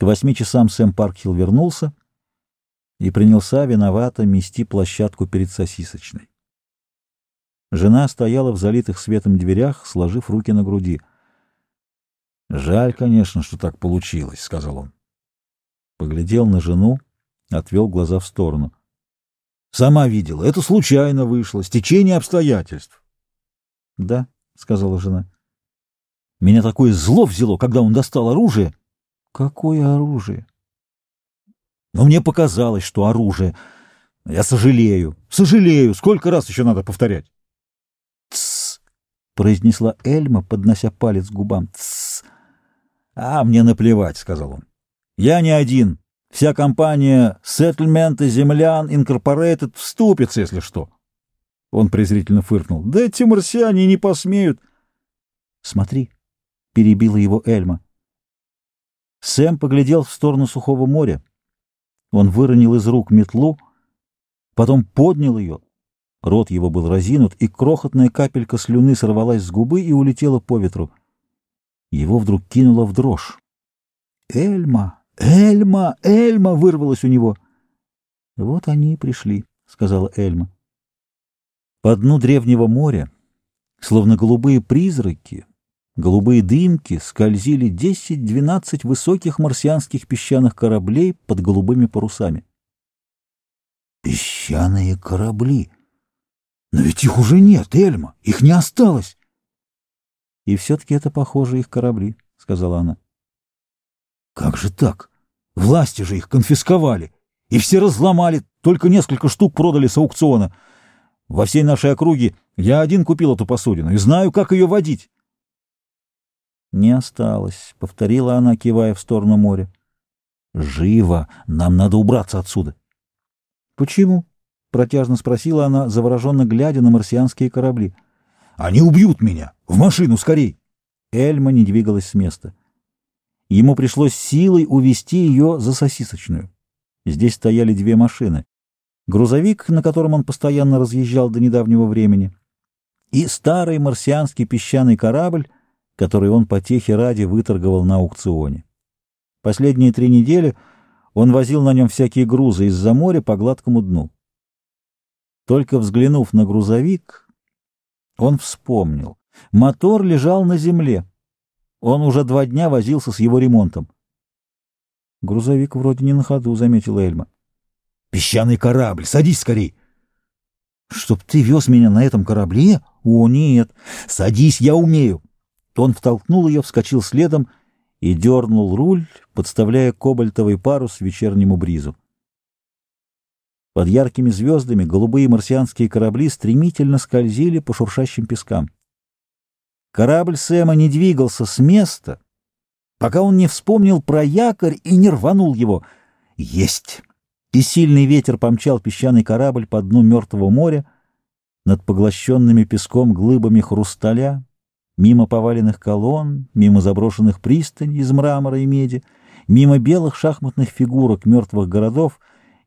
К восьми часам Сэм Паркхилл вернулся и принялся виновато мести площадку перед сосисочной. Жена стояла в залитых светом дверях, сложив руки на груди. «Жаль, конечно, что так получилось», — сказал он. Поглядел на жену, отвел глаза в сторону. «Сама видела, это случайно вышло, стечение обстоятельств». «Да», — сказала жена. «Меня такое зло взяло, когда он достал оружие». «Какое оружие?» «Но мне показалось, что оружие. Я сожалею, сожалею. Сколько раз еще надо повторять?» «Тссс!» — произнесла Эльма, поднося палец к губам. «Тссс!» «А, мне наплевать», — сказал он. «Я не один. Вся компания Settlement Землян Incorporated вступится, если что». Он презрительно фыркнул. «Да эти марсиане не посмеют». «Смотри», — перебила его Эльма. Сэм поглядел в сторону сухого моря. Он выронил из рук метлу, потом поднял ее. Рот его был разинут, и крохотная капелька слюны сорвалась с губы и улетела по ветру. Его вдруг кинуло в дрожь. «Эльма! Эльма! Эльма!» — вырвалось у него. «Вот они и пришли», — сказала Эльма. По дну древнего моря, словно голубые призраки, голубые дымки, скользили десять-двенадцать высоких марсианских песчаных кораблей под голубыми парусами. «Песчаные корабли! Но ведь их уже нет, Эльма! Их не осталось!» «И все-таки это, похоже, их корабли», — сказала она. «Как же так? Власти же их конфисковали, и все разломали, только несколько штук продали с аукциона. Во всей нашей округе я один купил эту посудину и знаю, как ее водить». «Не осталось», — повторила она, кивая в сторону моря. «Живо! Нам надо убраться отсюда!» «Почему?» — протяжно спросила она, завороженно глядя на марсианские корабли. «Они убьют меня! В машину, скорей!» Эльма не двигалась с места. Ему пришлось силой увести ее за сосисочную. Здесь стояли две машины. Грузовик, на котором он постоянно разъезжал до недавнего времени, и старый марсианский песчаный корабль, который он по техе ради выторговал на аукционе. Последние три недели он возил на нем всякие грузы из-за моря по гладкому дну. Только взглянув на грузовик, он вспомнил. Мотор лежал на земле. Он уже два дня возился с его ремонтом. «Грузовик вроде не на ходу», — заметила Эльма. «Песчаный корабль! Садись скорей!» «Чтоб ты вез меня на этом корабле? О, нет! Садись, я умею!» Он втолкнул ее, вскочил следом и дернул руль, подставляя кобальтовый парус вечернему бризу. Под яркими звездами голубые марсианские корабли стремительно скользили по шуршащим пескам. Корабль Сэма не двигался с места, пока он не вспомнил про якорь и не рванул его. Есть! И сильный ветер помчал песчаный корабль по дну Мертвого моря над поглощенными песком глыбами хрусталя, мимо поваленных колонн, мимо заброшенных пристаней из мрамора и меди, мимо белых шахматных фигурок мертвых городов,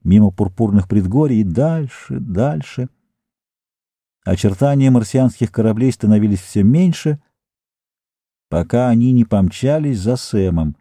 мимо пурпурных предгорий и дальше, дальше — Очертания марсианских кораблей становились все меньше, пока они не помчались за Сэмом.